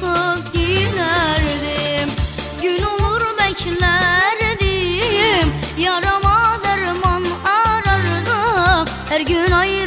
kalkıp giderdim. Gün olur beklerdim. Yarama derman arardım. Her gün ay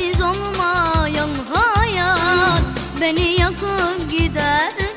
sensiz olmayan hayat Beni yakıp gider.